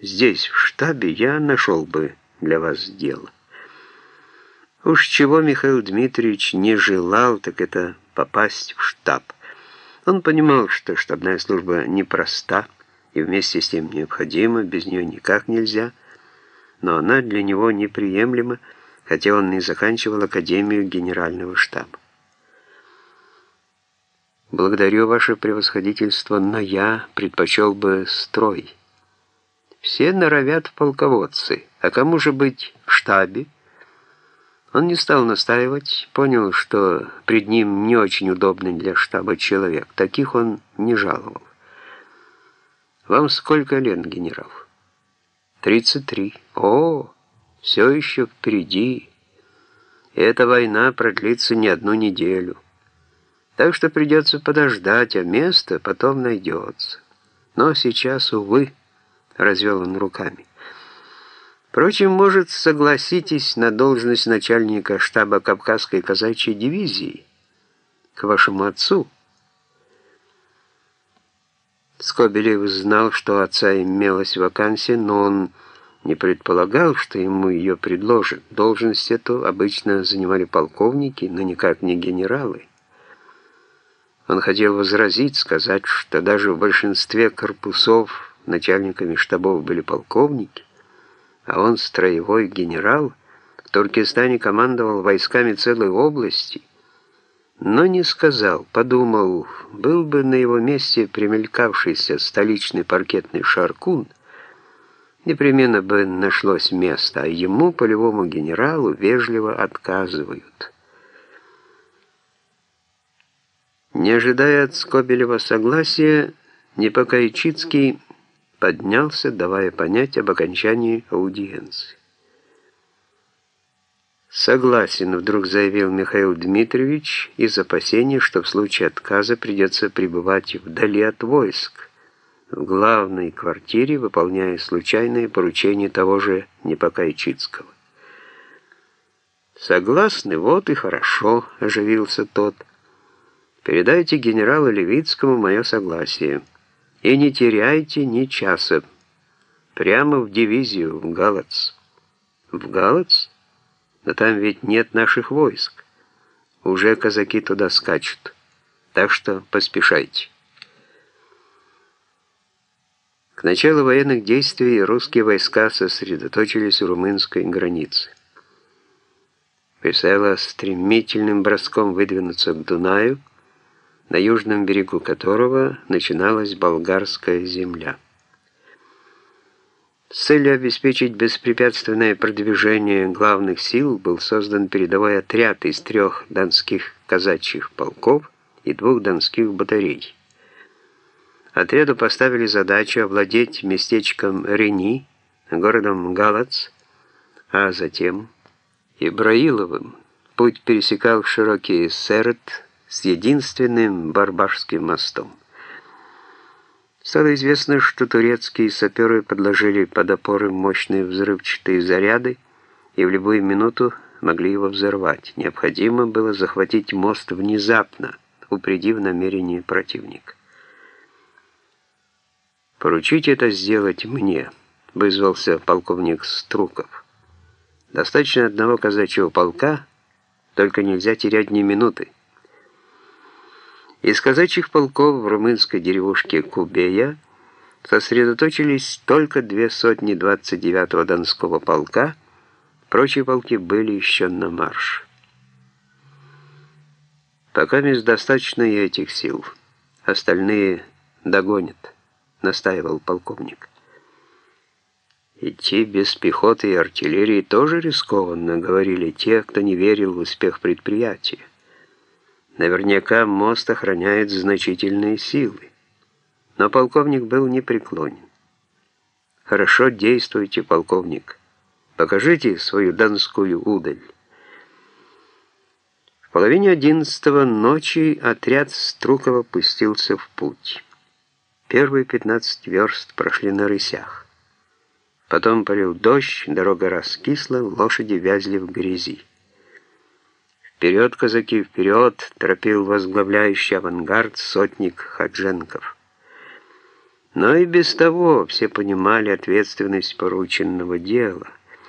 здесь, в штабе, я нашел бы для вас дело. Уж чего Михаил Дмитриевич не желал, так это попасть в штаб. Он понимал, что штабная служба непроста и вместе с тем необходима, без нее никак нельзя, но она для него неприемлема, хотя он и заканчивал Академию Генерального штаба. «Благодарю ваше превосходительство, но я предпочел бы строй. Все норовят в полководцы, а кому же быть в штабе?» Он не стал настаивать, понял, что пред ним не очень удобный для штаба человек. Таких он не жаловал. «Вам сколько лет, генерал?» «Тридцать три». «О, все еще впереди. Эта война продлится не одну неделю. Так что придется подождать, а место потом найдется. Но сейчас, увы, развел он руками. Впрочем, может, согласитесь на должность начальника штаба Кавказской казачьей дивизии к вашему отцу? Скобелев знал, что отца имелась вакансия, но он не предполагал, что ему ее предложат. Должность эту обычно занимали полковники, но никак не генералы. Он хотел возразить, сказать, что даже в большинстве корпусов начальниками штабов были полковники, а он строевой генерал, в Туркестане командовал войсками целой области, но не сказал, подумал, был бы на его месте примелькавшийся столичный паркетный шаркун, непременно бы нашлось место, а ему, полевому генералу, вежливо отказывают. Не ожидая от Скобелева согласия, Непокайчицкий поднялся, давая понять об окончании аудиенции. «Согласен», — вдруг заявил Михаил Дмитриевич, из опасения, что в случае отказа придется пребывать вдали от войск, в главной квартире, выполняя случайные поручения того же Непокайчицкого. «Согласны, вот и хорошо», — оживился тот. «Передайте генералу Левицкому мое согласие». И не теряйте ни часа. Прямо в дивизию, в Галац. В Галац? Но там ведь нет наших войск. Уже казаки туда скачут. Так что поспешайте. К началу военных действий русские войска сосредоточились у румынской границы. Предстояло стремительным броском выдвинуться к Дунаю, на южном берегу которого начиналась болгарская земля. С целью обеспечить беспрепятственное продвижение главных сил был создан передовой отряд из трех донских казачьих полков и двух донских батарей. Отряду поставили задачу овладеть местечком Рени, городом Галац, а затем Ибраиловым. Путь пересекал широкий Серет, с единственным Барбашским мостом. Стало известно, что турецкие саперы подложили под опоры мощные взрывчатые заряды и в любую минуту могли его взорвать. Необходимо было захватить мост внезапно, упредив намерение противника. «Поручите это сделать мне», — вызвался полковник Струков. «Достаточно одного казачьего полка, только нельзя терять ни минуты». Из казачьих полков в румынской деревушке Кубея сосредоточились только две сотни 29-го Донского полка, прочие полки были еще на марш. Пока мест достаточно и этих сил, остальные догонят, настаивал полковник. Идти без пехоты и артиллерии тоже рискованно, говорили те, кто не верил в успех предприятия. Наверняка мост охраняет значительные силы. Но полковник был непреклонен. «Хорошо действуйте, полковник. Покажите свою донскую удаль». В половине одиннадцатого ночи отряд Струкова пустился в путь. Первые пятнадцать верст прошли на рысях. Потом полил дождь, дорога раскисла, лошади вязли в грязи. «Вперед, казаки, вперед!» — торопил возглавляющий авангард сотник Хадженков. Но и без того все понимали ответственность порученного дела.